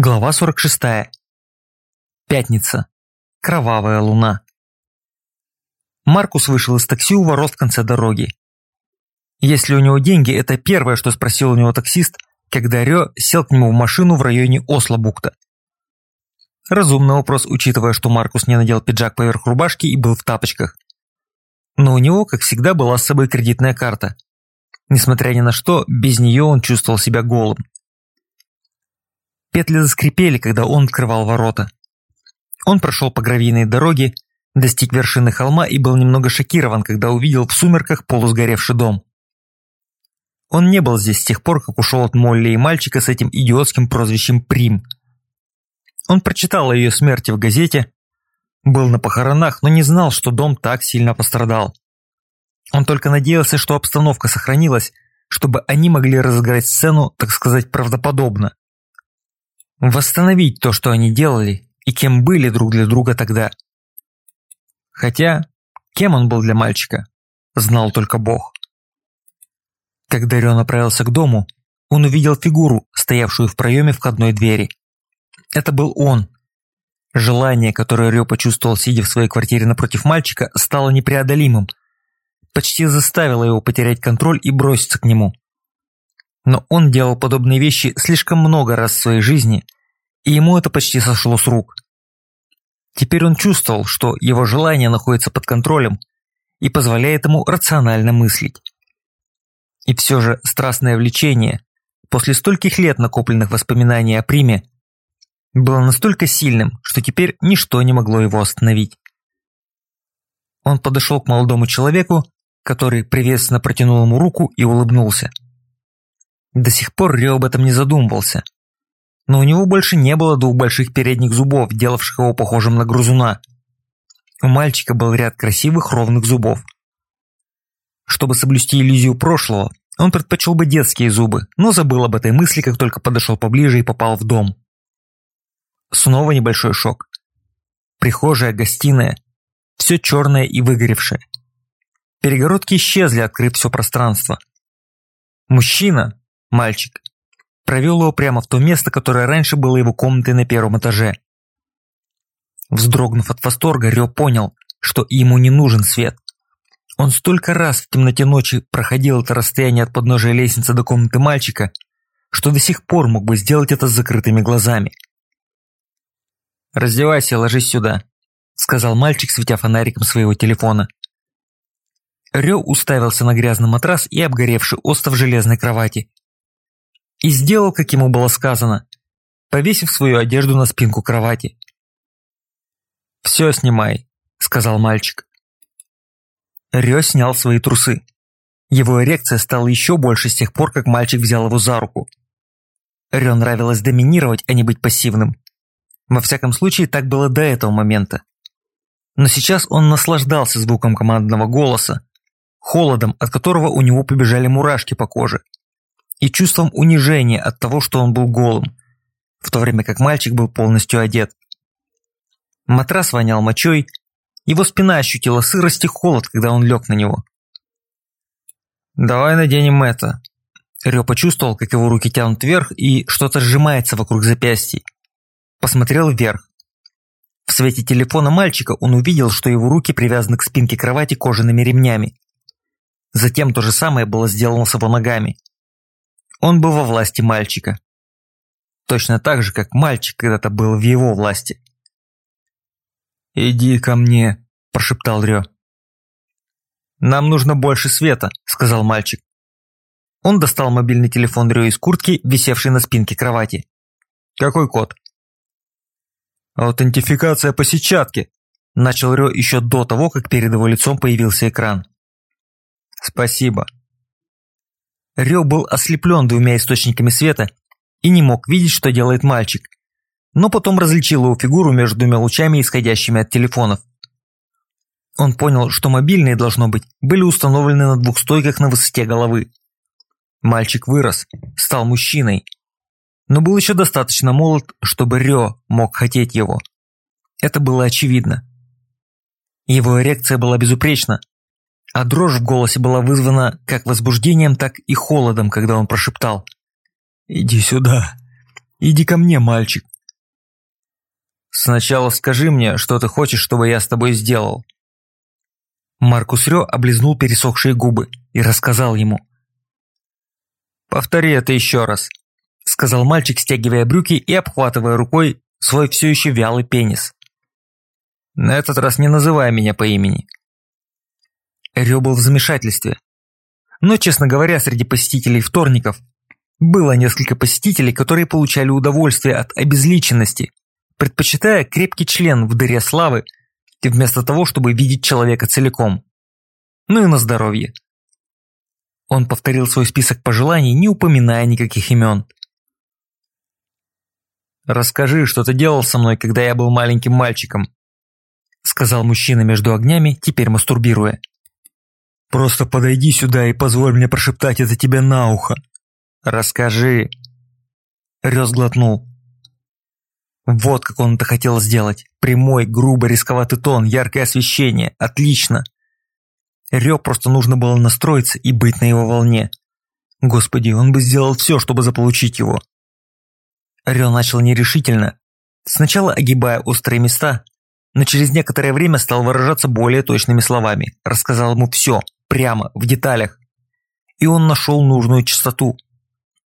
Глава 46. Пятница. Кровавая луна. Маркус вышел из такси у ворот в конце дороги. Если у него деньги, это первое, что спросил у него таксист, когда Рё сел к нему в машину в районе Осло-Букта. Разумный вопрос, учитывая, что Маркус не надел пиджак поверх рубашки и был в тапочках. Но у него, как всегда, была с собой кредитная карта. Несмотря ни на что, без нее он чувствовал себя голым. Петли заскрипели, когда он открывал ворота. Он прошел по гравийной дороге, достиг вершины холма и был немного шокирован, когда увидел в сумерках полусгоревший дом. Он не был здесь с тех пор, как ушел от Молли и мальчика с этим идиотским прозвищем Прим. Он прочитал о ее смерти в газете, был на похоронах, но не знал, что дом так сильно пострадал. Он только надеялся, что обстановка сохранилась, чтобы они могли разыграть сцену, так сказать, правдоподобно. Восстановить то, что они делали и кем были друг для друга тогда. Хотя, кем он был для мальчика, знал только Бог. Когда Рё направился к дому, он увидел фигуру, стоявшую в проеме входной двери. Это был он. Желание, которое Рё почувствовал, сидя в своей квартире напротив мальчика, стало непреодолимым. Почти заставило его потерять контроль и броситься к нему но он делал подобные вещи слишком много раз в своей жизни, и ему это почти сошло с рук. Теперь он чувствовал, что его желание находится под контролем и позволяет ему рационально мыслить. И все же страстное влечение, после стольких лет накопленных воспоминаний о Приме, было настолько сильным, что теперь ничто не могло его остановить. Он подошел к молодому человеку, который приветственно протянул ему руку и улыбнулся. До сих пор Рио об этом не задумывался. Но у него больше не было двух больших передних зубов, делавших его похожим на грызуна. У мальчика был ряд красивых ровных зубов. Чтобы соблюсти иллюзию прошлого, он предпочел бы детские зубы, но забыл об этой мысли, как только подошел поближе и попал в дом. Снова небольшой шок. Прихожая, гостиная, все черное и выгоревшее. Перегородки исчезли, открыв все пространство. Мужчина, Мальчик. Провел его прямо в то место, которое раньше было его комнатой на первом этаже. Вздрогнув от восторга, Рё понял, что ему не нужен свет. Он столько раз в темноте ночи проходил это расстояние от подножия лестницы до комнаты мальчика, что до сих пор мог бы сделать это с закрытыми глазами. «Раздевайся и ложись сюда», – сказал мальчик, светя фонариком своего телефона. Рё уставился на грязный матрас и обгоревший остов железной кровати и сделал, как ему было сказано, повесив свою одежду на спинку кровати. «Все снимай», – сказал мальчик. Рё снял свои трусы. Его эрекция стала еще больше с тех пор, как мальчик взял его за руку. Рё нравилось доминировать, а не быть пассивным. Во всяком случае, так было до этого момента. Но сейчас он наслаждался звуком командного голоса, холодом, от которого у него побежали мурашки по коже – и чувством унижения от того, что он был голым, в то время как мальчик был полностью одет. Матрас вонял мочой, его спина ощутила сырость и холод, когда он лег на него. «Давай наденем это». Рё почувствовал, как его руки тянут вверх и что-то сжимается вокруг запястья. Посмотрел вверх. В свете телефона мальчика он увидел, что его руки привязаны к спинке кровати кожаными ремнями. Затем то же самое было сделано с его ногами. Он был во власти мальчика. Точно так же, как мальчик когда-то был в его власти. «Иди ко мне», – прошептал Рё. «Нам нужно больше света», – сказал мальчик. Он достал мобильный телефон Рё из куртки, висевшей на спинке кровати. «Какой код?» «Аутентификация по сетчатке», – начал Рё еще до того, как перед его лицом появился экран. «Спасибо», Рё был ослеплен двумя источниками света и не мог видеть, что делает мальчик, но потом различил его фигуру между двумя лучами, исходящими от телефонов. Он понял, что мобильные, должно быть, были установлены на двух стойках на высоте головы. Мальчик вырос, стал мужчиной, но был еще достаточно молод, чтобы Рё мог хотеть его. Это было очевидно. Его эрекция была безупречна, а дрожь в голосе была вызвана как возбуждением, так и холодом, когда он прошептал «Иди сюда». Иди ко мне, мальчик. Сначала скажи мне, что ты хочешь, чтобы я с тобой сделал. Маркус Рё облизнул пересохшие губы и рассказал ему. «Повтори это еще раз», – сказал мальчик, стягивая брюки и обхватывая рукой свой все еще вялый пенис. «На этот раз не называй меня по имени». Рё был в замешательстве. Но, честно говоря, среди посетителей вторников было несколько посетителей, которые получали удовольствие от обезличенности, предпочитая крепкий член в дыре славы, вместо того, чтобы видеть человека целиком. Ну и на здоровье. Он повторил свой список пожеланий, не упоминая никаких имен. «Расскажи, что ты делал со мной, когда я был маленьким мальчиком», сказал мужчина между огнями, теперь мастурбируя. «Просто подойди сюда и позволь мне прошептать это тебе на ухо». «Расскажи». Рёс глотнул. Вот как он это хотел сделать. Прямой, грубый, рисковатый тон, яркое освещение. Отлично. Рё просто нужно было настроиться и быть на его волне. Господи, он бы сделал все, чтобы заполучить его. Рё начал нерешительно, сначала огибая острые места, но через некоторое время стал выражаться более точными словами, рассказал ему все, прямо, в деталях. И он нашел нужную частоту.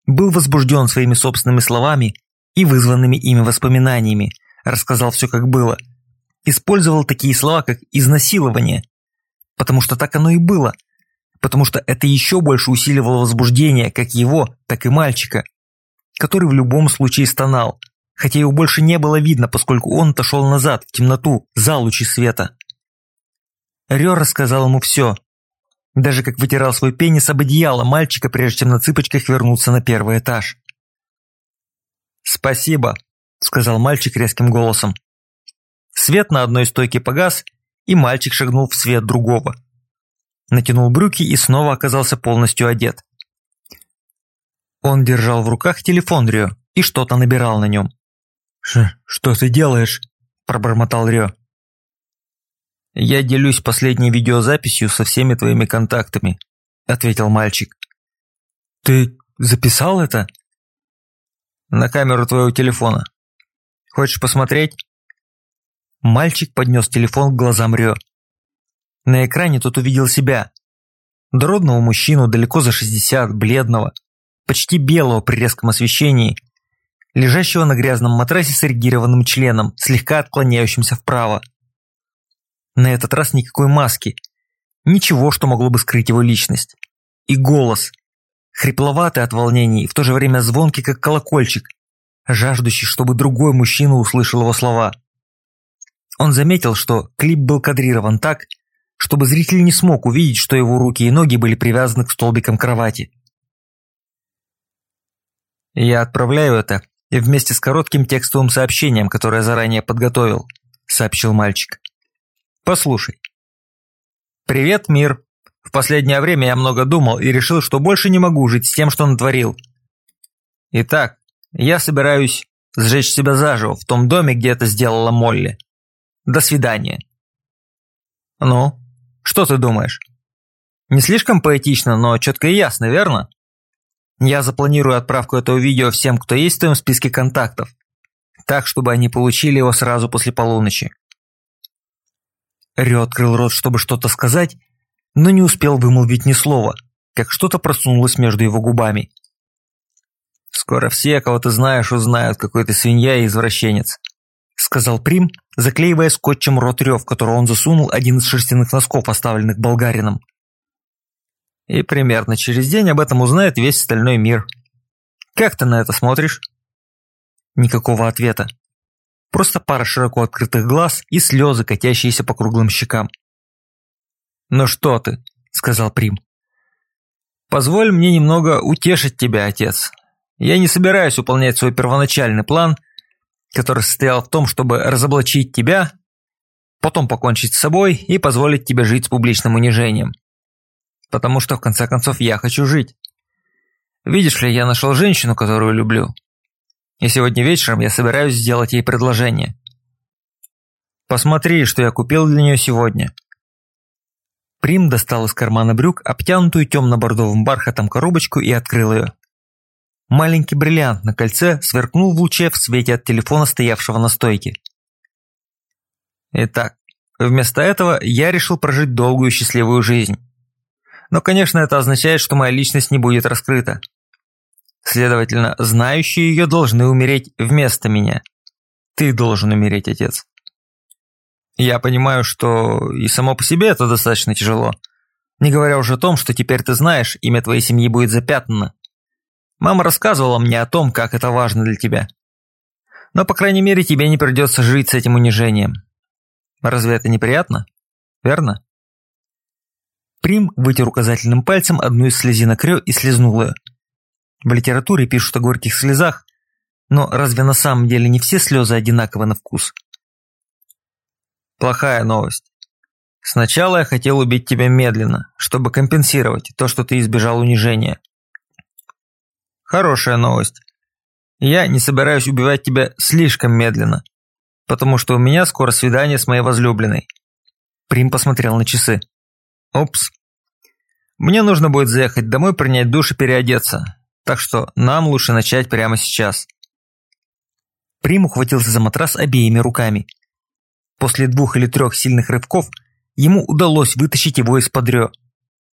Был возбужден своими собственными словами и вызванными ими воспоминаниями, рассказал все как было. Использовал такие слова, как «изнасилование», потому что так оно и было, потому что это еще больше усиливало возбуждение как его, так и мальчика, который в любом случае стонал, хотя его больше не было видно, поскольку он отошел назад, в темноту, за лучи света. Рё рассказал ему все, даже как вытирал свой пенис об одеяло мальчика, прежде чем на цыпочках вернуться на первый этаж. «Спасибо», – сказал мальчик резким голосом. Свет на одной стойке погас, и мальчик шагнул в свет другого. Натянул брюки и снова оказался полностью одет. Он держал в руках телефон Рё и что-то набирал на нем. «Что ты делаешь?» – пробормотал Рё. «Я делюсь последней видеозаписью со всеми твоими контактами», – ответил мальчик. «Ты записал это?» «На камеру твоего телефона. Хочешь посмотреть?» Мальчик поднес телефон к глазам Рё. На экране тот увидел себя. Дородного мужчину далеко за 60, бледного, почти белого при резком освещении, лежащего на грязном матрасе с эрегированным членом, слегка отклоняющимся вправо. На этот раз никакой маски, ничего, что могло бы скрыть его личность. И голос, хрипловатый от волнений и в то же время звонкий, как колокольчик, жаждущий, чтобы другой мужчина услышал его слова. Он заметил, что клип был кадрирован так, чтобы зритель не смог увидеть, что его руки и ноги были привязаны к столбикам кровати. «Я отправляю это вместе с коротким текстовым сообщением, которое заранее подготовил», – сообщил мальчик. «Послушай. Привет, мир. В последнее время я много думал и решил, что больше не могу жить с тем, что натворил. Итак, я собираюсь сжечь себя заживо в том доме, где это сделала Молли. До свидания. Ну, что ты думаешь? Не слишком поэтично, но четко и ясно, верно? Я запланирую отправку этого видео всем, кто есть в твоем списке контактов, так, чтобы они получили его сразу после полуночи. Рё открыл рот, чтобы что-то сказать, но не успел вымолвить ни слова, как что-то просунулось между его губами. «Скоро все, кого ты знаешь, узнают, какой ты свинья и извращенец», сказал Прим, заклеивая скотчем рот рев, которого он засунул один из шерстяных носков, оставленных болгарином. И примерно через день об этом узнает весь остальной мир. Как ты на это смотришь? Никакого ответа. Просто пара широко открытых глаз и слезы, катящиеся по круглым щекам. «Ну что ты?» – сказал Прим. «Позволь мне немного утешить тебя, отец. Я не собираюсь выполнять свой первоначальный план – который состоял в том, чтобы разоблачить тебя, потом покончить с собой и позволить тебе жить с публичным унижением. Потому что, в конце концов, я хочу жить. Видишь ли, я нашел женщину, которую люблю. И сегодня вечером я собираюсь сделать ей предложение. Посмотри, что я купил для нее сегодня. Прим достал из кармана брюк обтянутую темно-бордовым бархатом коробочку и открыл ее. Маленький бриллиант на кольце сверкнул в луче в свете от телефона, стоявшего на стойке. Итак, вместо этого я решил прожить долгую счастливую жизнь. Но, конечно, это означает, что моя личность не будет раскрыта. Следовательно, знающие ее должны умереть вместо меня. Ты должен умереть, отец. Я понимаю, что и само по себе это достаточно тяжело. Не говоря уже о том, что теперь ты знаешь, имя твоей семьи будет запятнано. Мама рассказывала мне о том, как это важно для тебя. Но, по крайней мере, тебе не придется жить с этим унижением. Разве это неприятно? Верно? Прим вытер указательным пальцем одну из слезинок Рё и слезнул ее. В литературе пишут о горьких слезах, но разве на самом деле не все слезы одинаковы на вкус? Плохая новость. Сначала я хотел убить тебя медленно, чтобы компенсировать то, что ты избежал унижения. Хорошая новость. Я не собираюсь убивать тебя слишком медленно, потому что у меня скоро свидание с моей возлюбленной. Прим посмотрел на часы. Опс. Мне нужно будет заехать домой, принять душ и переодеться, так что нам лучше начать прямо сейчас. Прим ухватился за матрас обеими руками. После двух или трех сильных рывков ему удалось вытащить его из-под рё.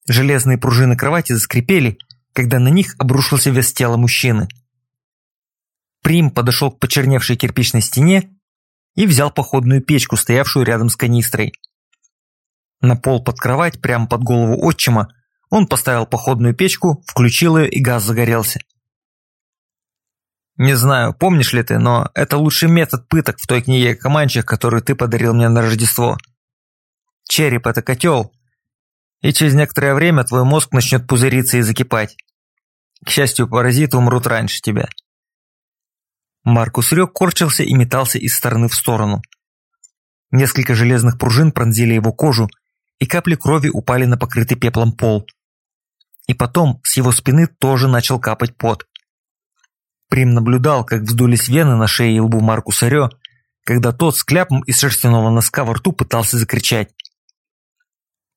Железные пружины кровати заскрипели, когда на них обрушился вес тела мужчины. Прим подошел к почерневшей кирпичной стене и взял походную печку, стоявшую рядом с канистрой. На пол под кровать, прямо под голову отчима, он поставил походную печку, включил ее и газ загорелся. Не знаю, помнишь ли ты, но это лучший метод пыток в той книге Команчих, которую ты подарил мне на Рождество. Череп – это котел, и через некоторое время твой мозг начнет пузыриться и закипать. К счастью, паразиты умрут раньше тебя. Маркус Рёк корчился и метался из стороны в сторону. Несколько железных пружин пронзили его кожу, и капли крови упали на покрытый пеплом пол. И потом с его спины тоже начал капать пот. Прим наблюдал, как вздулись вены на шее и лбу Маркуса Рё, когда тот с кляпом из шерстяного носка во рту пытался закричать.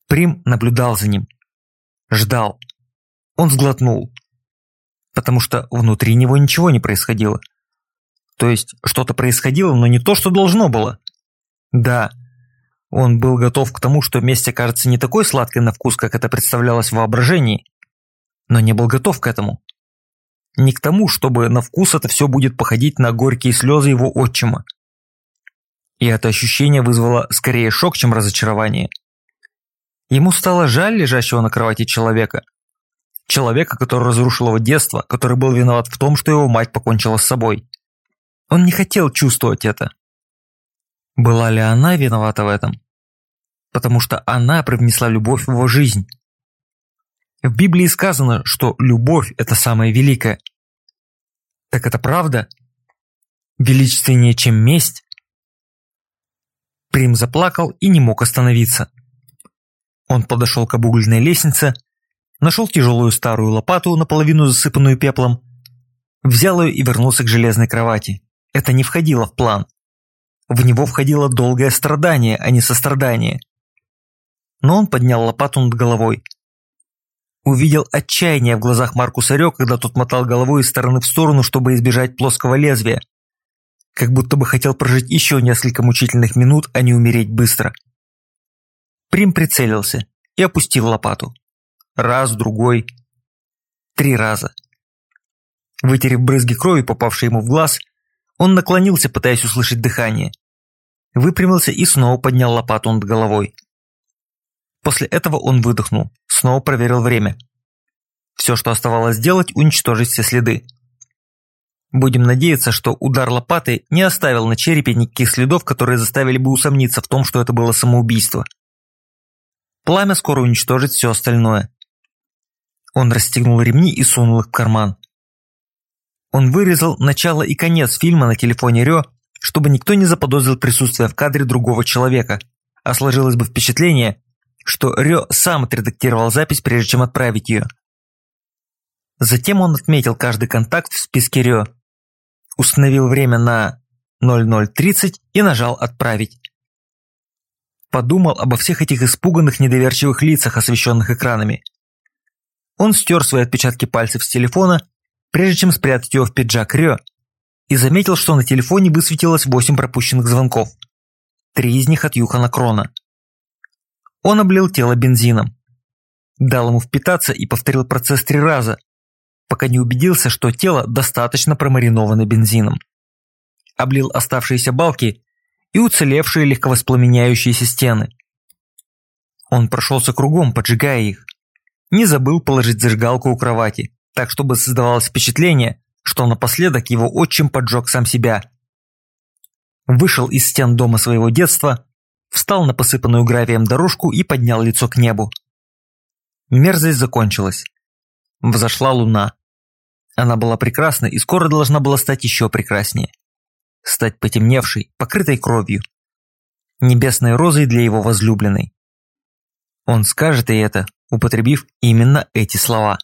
Прим наблюдал за ним. Ждал. Он сглотнул. Потому что внутри него ничего не происходило. То есть что-то происходило, но не то, что должно было. Да, он был готов к тому, что месть окажется не такой сладкой на вкус, как это представлялось в воображении, но не был готов к этому. Не к тому, чтобы на вкус это все будет походить на горькие слезы его отчима. И это ощущение вызвало скорее шок, чем разочарование. Ему стало жаль лежащего на кровати человека. Человека, который разрушил его детство, который был виноват в том, что его мать покончила с собой. Он не хотел чувствовать это. Была ли она виновата в этом? Потому что она привнесла любовь в его жизнь. В Библии сказано, что любовь – это самое великое. Так это правда? Величественнее, чем месть? Прим заплакал и не мог остановиться. Он подошел к обугленной лестнице, нашел тяжелую старую лопату, наполовину засыпанную пеплом, взял ее и вернулся к железной кровати. Это не входило в план. В него входило долгое страдание, а не сострадание. Но он поднял лопату над головой – Увидел отчаяние в глазах Маркуса Рё, когда тот мотал головой из стороны в сторону, чтобы избежать плоского лезвия. Как будто бы хотел прожить еще несколько мучительных минут, а не умереть быстро. Прим прицелился и опустил лопату. Раз, другой. Три раза. Вытерев брызги крови, попавшие ему в глаз, он наклонился, пытаясь услышать дыхание. Выпрямился и снова поднял лопату над головой. После этого он выдохнул, снова проверил время. Все, что оставалось сделать, уничтожить все следы. Будем надеяться, что удар лопатой не оставил на черепе никаких следов, которые заставили бы усомниться в том, что это было самоубийство. Пламя скоро уничтожит все остальное. Он расстегнул ремни и сунул их в карман. Он вырезал начало и конец фильма на телефоне Рё, чтобы никто не заподозрил присутствие в кадре другого человека, а сложилось бы впечатление, что Рё сам отредактировал запись, прежде чем отправить ее. Затем он отметил каждый контакт в списке Рё, установил время на 00.30 и нажал «Отправить». Подумал обо всех этих испуганных недоверчивых лицах, освещенных экранами. Он стер свои отпечатки пальцев с телефона прежде чем спрятать ее в пиджак Рё, и заметил, что на телефоне высветилось восемь пропущенных звонков. Три из них от Юхана Крона. Он облил тело бензином. Дал ему впитаться и повторил процесс три раза, пока не убедился, что тело достаточно промариновано бензином. Облил оставшиеся балки и уцелевшие легковоспламеняющиеся стены. Он прошелся кругом, поджигая их. Не забыл положить зажигалку у кровати, так чтобы создавалось впечатление, что напоследок его отчим поджег сам себя. Вышел из стен дома своего детства, встал на посыпанную гравием дорожку и поднял лицо к небу. Мерзость закончилась. Взошла луна. Она была прекрасна и скоро должна была стать еще прекраснее. Стать потемневшей, покрытой кровью. Небесной розой для его возлюбленной. Он скажет ей это, употребив именно эти слова.